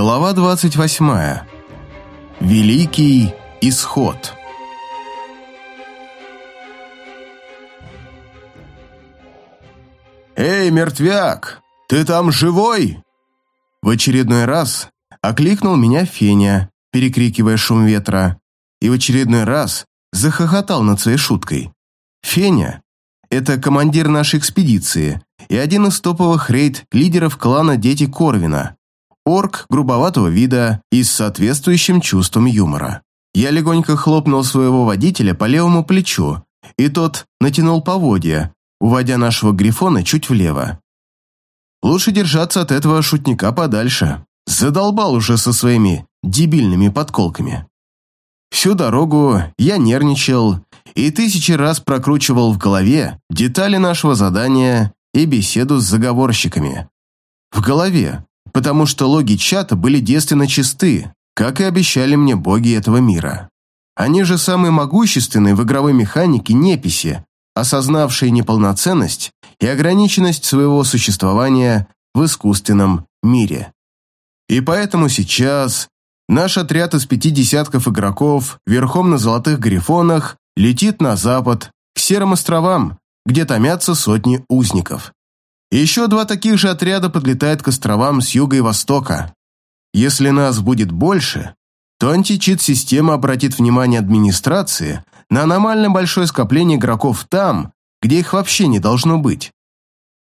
Глава 28. Великий исход. «Эй, мертвяк, ты там живой?» В очередной раз окликнул меня Феня, перекрикивая шум ветра, и в очередной раз захохотал над своей шуткой. Феня – это командир нашей экспедиции и один из топовых рейд-лидеров клана «Дети Корвина», орк грубоватого вида и с соответствующим чувством юмора. Я легонько хлопнул своего водителя по левому плечу, и тот натянул поводья, уводя нашего грифона чуть влево. Лучше держаться от этого шутника подальше. Задолбал уже со своими дебильными подколками. Всю дорогу я нервничал и тысячи раз прокручивал в голове детали нашего задания и беседу с заговорщиками. В голове, потому что логи чата были девственно чисты, как и обещали мне боги этого мира. Они же самые могущественные в игровой механике неписи, осознавшие неполноценность и ограниченность своего существования в искусственном мире. И поэтому сейчас наш отряд из пяти десятков игроков верхом на золотых грифонах летит на запад, к Серым островам, где томятся сотни узников. Еще два таких же отряда подлетают к островам с юга и востока. Если нас будет больше, то античит-система обратит внимание администрации на аномально большое скопление игроков там, где их вообще не должно быть.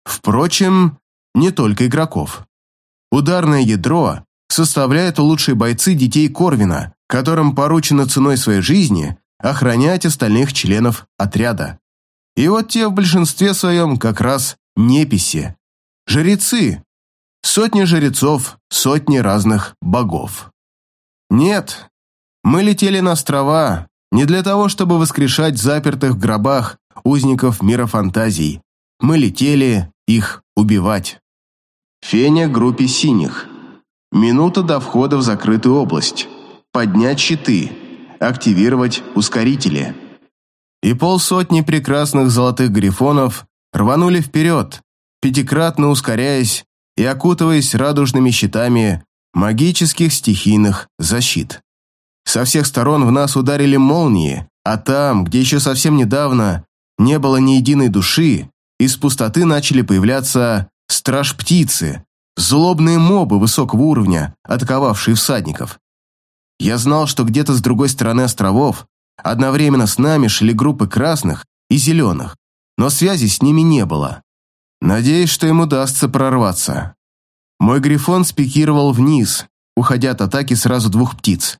Впрочем, не только игроков. Ударное ядро составляют лучшие бойцы детей Корвина, которым поручено ценой своей жизни охранять остальных членов отряда. И вот те в большинстве своем как раз неписи, жрецы, сотни жрецов, сотни разных богов. Нет, мы летели на острова не для того, чтобы воскрешать запертых в гробах узников мира фантазий. Мы летели их убивать. Феня группе синих. Минута до входа в закрытую область. Поднять щиты. Активировать ускорители и полсотни прекрасных золотых грифонов рванули вперед, пятикратно ускоряясь и окутываясь радужными щитами магических стихийных защит. Со всех сторон в нас ударили молнии, а там, где еще совсем недавно не было ни единой души, из пустоты начали появляться страж-птицы, злобные мобы высокого уровня, атаковавшие всадников. Я знал, что где-то с другой стороны островов Одновременно с нами шли группы красных и зеленых, но связи с ними не было. Надеюсь, что им удастся прорваться. Мой грифон спикировал вниз, уходя от атаки сразу двух птиц.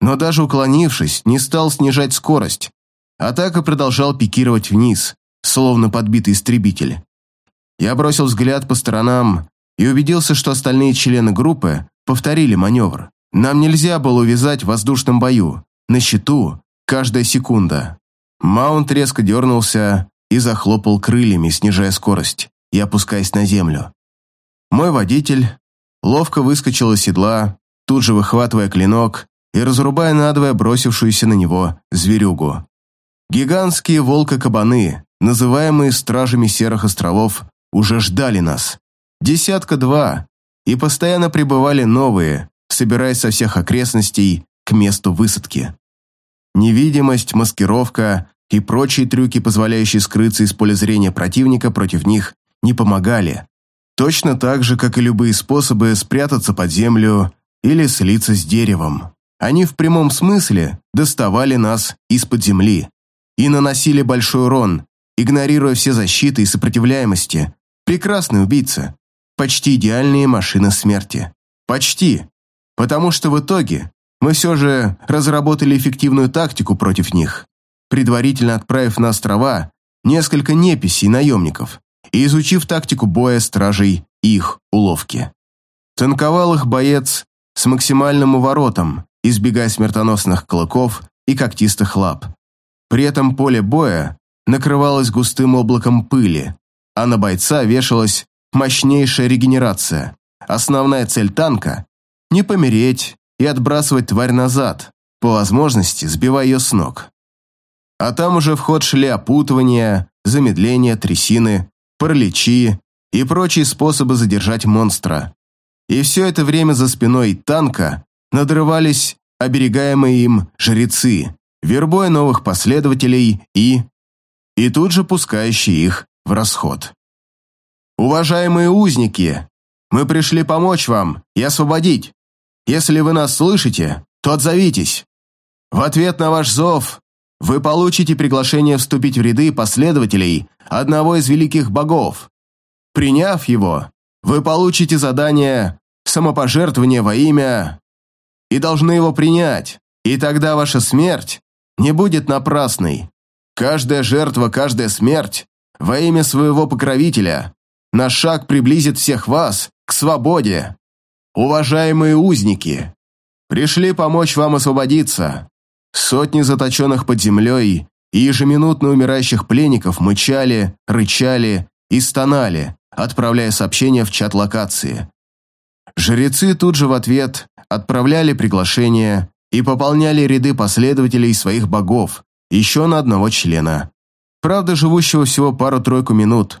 Но даже уклонившись, не стал снижать скорость. Атака продолжал пикировать вниз, словно подбитый истребитель. Я бросил взгляд по сторонам и убедился, что остальные члены группы повторили маневр. Нам нельзя было увязать в воздушном бою. На счету каждая секунда. Маунт резко дернулся и захлопал крыльями, снижая скорость и опускаясь на землю. Мой водитель ловко выскочил из седла, тут же выхватывая клинок и разрубая надвое бросившуюся на него зверюгу. Гигантские волка-кабаны, называемые стражами Серых островов, уже ждали нас. Десятка-два, и постоянно прибывали новые, собираясь со всех окрестностей к месту высадки. Невидимость, маскировка и прочие трюки, позволяющие скрыться из поля зрения противника, против них не помогали. Точно так же, как и любые способы спрятаться под землю или слиться с деревом. Они в прямом смысле доставали нас из-под земли и наносили большой урон, игнорируя все защиты и сопротивляемости. Прекрасный убийца. Почти идеальные машины смерти. Почти. Потому что в итоге мы все же разработали эффективную тактику против них, предварительно отправив на острова несколько неписей наемников и изучив тактику боя стражей и их уловки. Танковал их боец с максимальным уворотом, избегая смертоносных клыков и когтистых лап. При этом поле боя накрывалось густым облаком пыли, а на бойца вешалась мощнейшая регенерация. Основная цель танка – не помереть, и отбрасывать тварь назад, по возможности сбивая ее с ног. А там уже в ход шли опутывания, замедления, трясины, параличи и прочие способы задержать монстра. И все это время за спиной танка надрывались оберегаемые им жрецы, вербуя новых последователей и... и тут же пускающие их в расход. «Уважаемые узники, мы пришли помочь вам и освободить. Если вы нас слышите, то отзовитесь. В ответ на ваш зов вы получите приглашение вступить в ряды последователей одного из великих богов. Приняв его, вы получите задание самопожертвования во имя и должны его принять, и тогда ваша смерть не будет напрасной. Каждая жертва, каждая смерть во имя своего покровителя на шаг приблизит всех вас к свободе. Уважаемые узники, пришли помочь вам освободиться. Сотни заточенных под землей и ежеминутно умирающих пленников мычали, рычали и стонали, отправляя сообщения в чат локации. Жрецы тут же в ответ отправляли приглашения и пополняли ряды последователей своих богов еще на одного члена. Правда, живущего всего пару-тройку минут.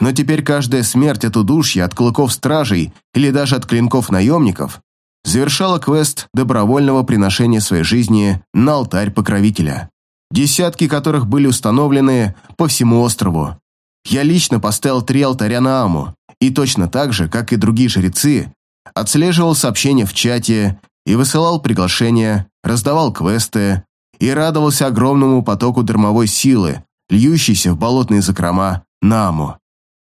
Но теперь каждая смерть от удушья, от клыков стражей или даже от клинков наемников завершала квест добровольного приношения своей жизни на алтарь покровителя, десятки которых были установлены по всему острову. Я лично поставил три алтаря на Аму, и точно так же, как и другие жрецы, отслеживал сообщения в чате и высылал приглашения, раздавал квесты и радовался огромному потоку дармовой силы, льющейся в болотные закрома Наму.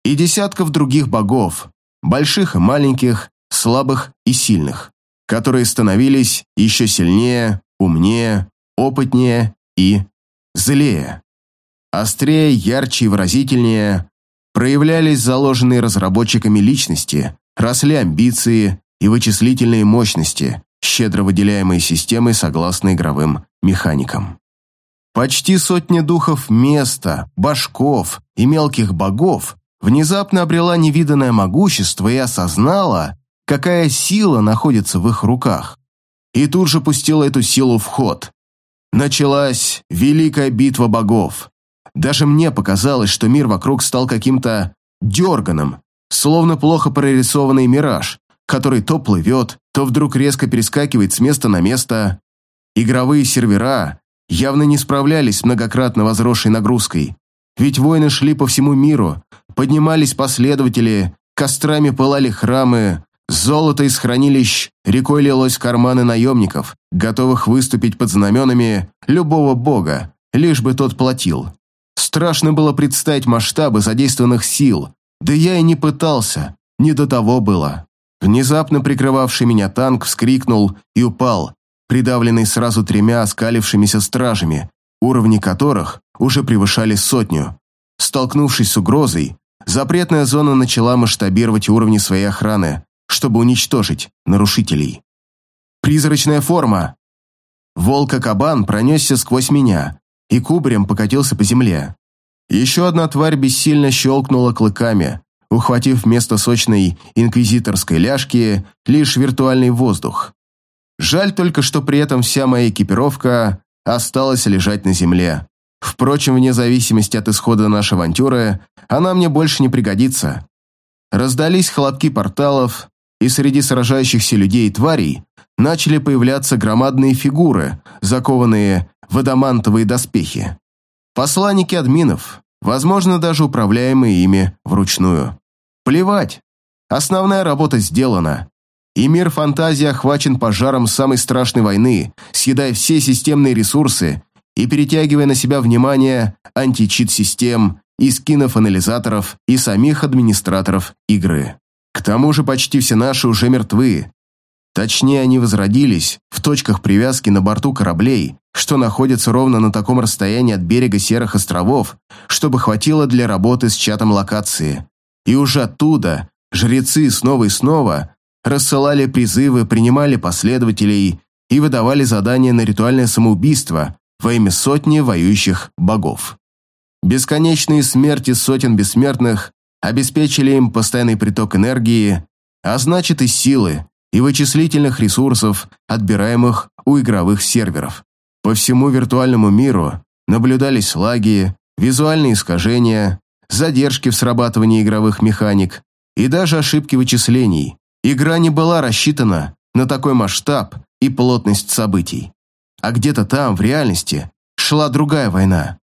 И десятков других богов, больших и маленьких, слабых и сильных, которые становились еще сильнее, умнее, опытнее и злее. Острее, ярче и выразительнее проявлялись заложенные разработчиками личности, росли амбиции и вычислительные мощности, щедро выделяемые системой согласно игровым механикам. Почти сотня духов места, башков и мелких богов внезапно обрела невиданное могущество и осознала, какая сила находится в их руках. И тут же пустила эту силу в ход. Началась великая битва богов. Даже мне показалось, что мир вокруг стал каким-то дерганым, словно плохо прорисованный мираж, который то плывет, то вдруг резко перескакивает с места на место. Игровые сервера явно не справлялись с многократно возросшей нагрузкой, ведь войны шли по всему миру, поднимались последователи, кострами пылали храмы, золото из хранилищ рекой лилось в карманы наемников, готовых выступить под знаменами любого бога, лишь бы тот платил. Страшно было представить масштабы задействованных сил, да я и не пытался, не до того было. Внезапно прикрывавший меня танк вскрикнул и упал, придавленный сразу тремя оскалившимися стражами, уровни которых уже превышали сотню. Столкнувшись с угрозой, запретная зона начала масштабировать уровни своей охраны, чтобы уничтожить нарушителей. Призрачная форма. Волка-кабан пронесся сквозь меня и кубарем покатился по земле. Еще одна тварь бессильно щелкнула клыками, ухватив вместо сочной инквизиторской ляжки лишь виртуальный воздух. Жаль только, что при этом вся моя экипировка осталась лежать на земле. Впрочем, вне зависимости от исхода нашей авантюры, она мне больше не пригодится. Раздались хлопки порталов, и среди сражающихся людей и тварей начали появляться громадные фигуры, закованные в адамантовые доспехи. Посланники админов, возможно, даже управляемые ими вручную. Плевать. Основная работа сделана. И мир фантазии охвачен пожаром самой страшной войны, съедая все системные ресурсы и перетягивая на себя внимание античит-систем и скинов-анализаторов и самих администраторов игры. К тому же почти все наши уже мертвы, Точнее, они возродились в точках привязки на борту кораблей, что находятся ровно на таком расстоянии от берега Серых островов, чтобы хватило для работы с чатом локации. И уже оттуда жрецы снова и снова рассылали призывы, принимали последователей и выдавали задания на ритуальное самоубийство во имя сотни воюющих богов. Бесконечные смерти сотен бессмертных обеспечили им постоянный приток энергии, а значит и силы, и вычислительных ресурсов, отбираемых у игровых серверов. По всему виртуальному миру наблюдались лаги, визуальные искажения, задержки в срабатывании игровых механик и даже ошибки вычислений, Игра не была рассчитана на такой масштаб и плотность событий. А где-то там, в реальности, шла другая война.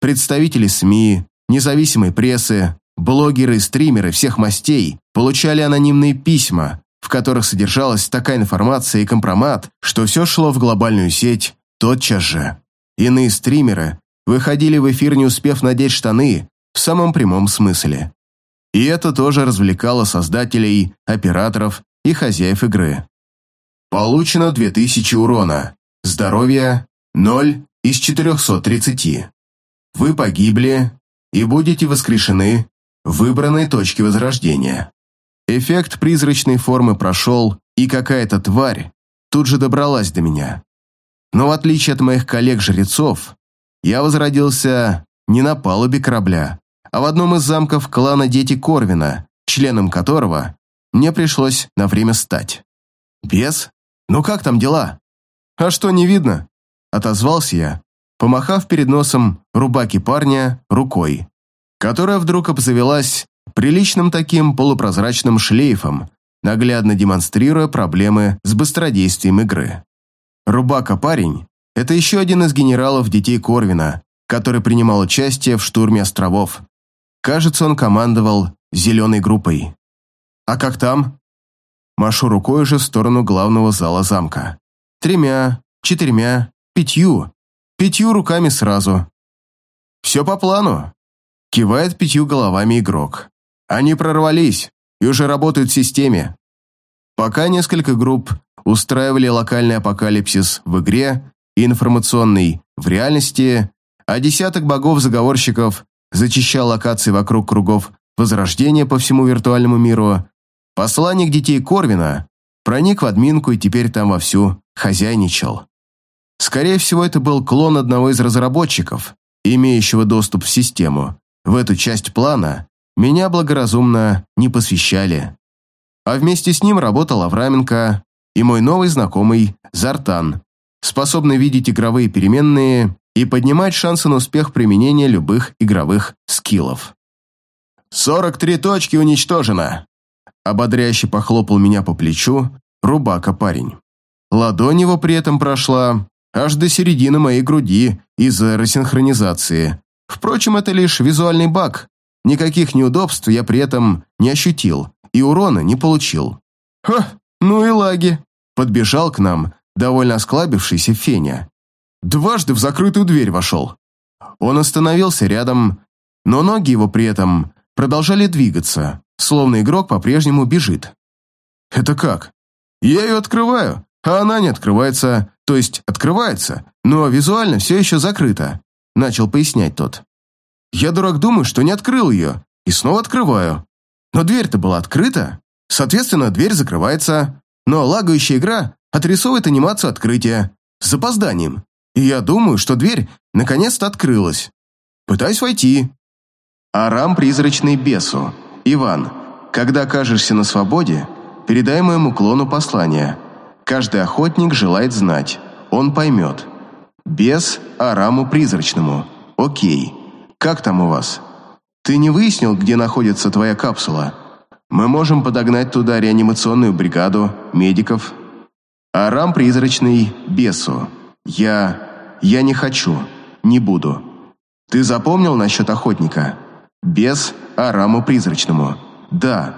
Представители СМИ, независимой прессы, блогеры и стримеры всех мастей получали анонимные письма, в которых содержалась такая информация и компромат, что все шло в глобальную сеть тотчас же. Иные стримеры выходили в эфир, не успев надеть штаны, в самом прямом смысле. И это тоже развлекало создателей, операторов и хозяев игры. Получено 2000 урона. Здоровье 0 из 430. Вы погибли и будете воскрешены выбранной точке возрождения. Эффект призрачной формы прошел, и какая-то тварь тут же добралась до меня. Но в отличие от моих коллег-жрецов, я возродился не на палубе корабля, а в одном из замков клана Дети Корвина, членом которого мне пришлось на время стать. «Бес? Ну как там дела?» «А что, не видно?» – отозвался я, помахав перед носом рубаки парня рукой, которая вдруг обзавелась приличным таким полупрозрачным шлейфом, наглядно демонстрируя проблемы с быстродействием игры. Рубака-парень – это еще один из генералов детей Корвина, который принимал участие в штурме островов. Кажется, он командовал «зеленой группой». «А как там?» Машу рукой уже в сторону главного зала замка. «Тремя, четырьмя, пятью. Пятью руками сразу». «Все по плану», – кивает пятью головами игрок. «Они прорвались и уже работают в системе. Пока несколько групп устраивали локальный апокалипсис в игре и информационный в реальности, а десяток богов-заговорщиков зачищал локации вокруг кругов возрождения по всему виртуальному миру, посланник детей Корвина проник в админку и теперь там вовсю хозяйничал. Скорее всего, это был клон одного из разработчиков, имеющего доступ в систему. В эту часть плана меня благоразумно не посвящали. А вместе с ним работал Авраменко и мой новый знакомый Зартан, способный видеть игровые переменные и поднимать шансы на успех применения любых игровых скиллов. «Сорок три точки уничтожено!» Ободряюще похлопал меня по плечу рубака парень. Ладонь его при этом прошла аж до середины моей груди из-за рассинхронизации. Впрочем, это лишь визуальный баг. Никаких неудобств я при этом не ощутил и урона не получил. «Ха, ну и лаги!» Подбежал к нам довольно осклабившийся Феня дважды в закрытую дверь вошел. Он остановился рядом, но ноги его при этом продолжали двигаться, словно игрок по-прежнему бежит. «Это как?» «Я ее открываю, а она не открывается, то есть открывается, но визуально все еще закрыто», начал пояснять тот. «Я, дурак, думаю, что не открыл ее, и снова открываю. Но дверь-то была открыта, соответственно, дверь закрывается, но лагающая игра отрисовывает анимацию открытия с запозданием и я думаю, что дверь наконец-то открылась. Пытаюсь войти. Арам призрачный бесу. Иван, когда окажешься на свободе, передай моему клону послание. Каждый охотник желает знать. Он поймет. Бес Араму призрачному. Окей. Как там у вас? Ты не выяснил, где находится твоя капсула? Мы можем подогнать туда реанимационную бригаду, медиков. Арам призрачный бесу. Я я не хочу, не буду. Ты запомнил насчет охотника? Без Араму Призрачному. Да.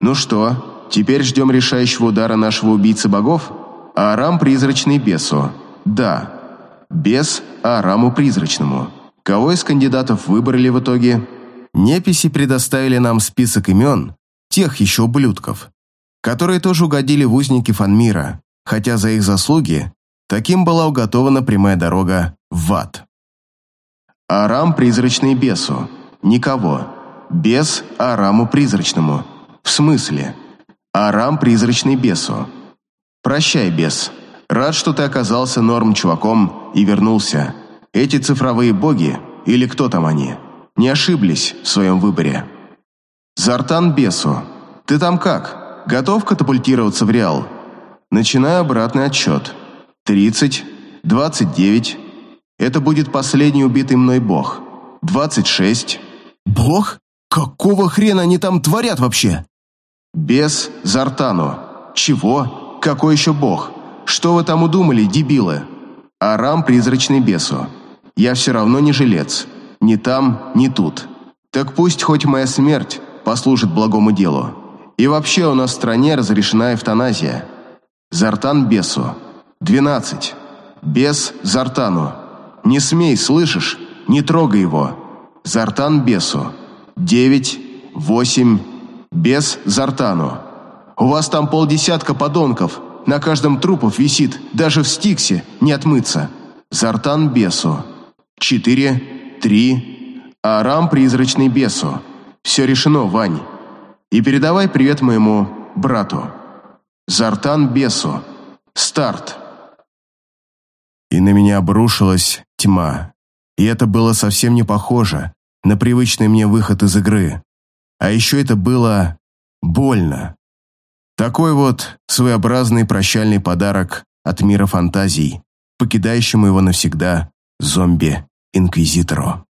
Ну что, теперь ждем решающего удара нашего убийцы богов? Арам Призрачный Бесу. Да. Без Араму Призрачному. Кого из кандидатов выбрали в итоге? Неписи предоставили нам список имен тех еще ублюдков, которые тоже угодили в узники Фанмира, хотя за их заслуги Таким была уготована прямая дорога в ад. Арам призрачный бесу. Никого. Бес Араму призрачному. В смысле? Арам призрачный бесу. Прощай, бес. Рад, что ты оказался норм чуваком и вернулся. Эти цифровые боги, или кто там они, не ошиблись в своем выборе. Зартан бесу. Ты там как? Готов катапультироваться в Реал? Начинаю обратный отчет. Тридцать, двадцать девять. Это будет последний убитый мной бог. Двадцать шесть. Бог? Какого хрена они там творят вообще? Бес Зартану. Чего? Какой еще бог? Что вы там удумали, дебилы? Арам призрачный бесу. Я все равно не жилец. Ни там, ни тут. Так пусть хоть моя смерть послужит благому делу. И вообще у нас в стране разрешена эвтаназия. Зартан бесу. Двенадцать. Бес Зартану. Не смей, слышишь? Не трогай его. Зартан бесу. Девять. Восемь. Бес Зартану. У вас там полдесятка подонков. На каждом трупов висит, даже в стиксе не отмыться. Зартан бесу. Четыре. Три. Арам призрачный бесу. Все решено, Вань. И передавай привет моему брату. Зартан бесу. Старт. И на меня обрушилась тьма. И это было совсем не похоже на привычный мне выход из игры. А еще это было больно. Такой вот своеобразный прощальный подарок от мира фантазий, покидающему его навсегда зомби-инквизитору.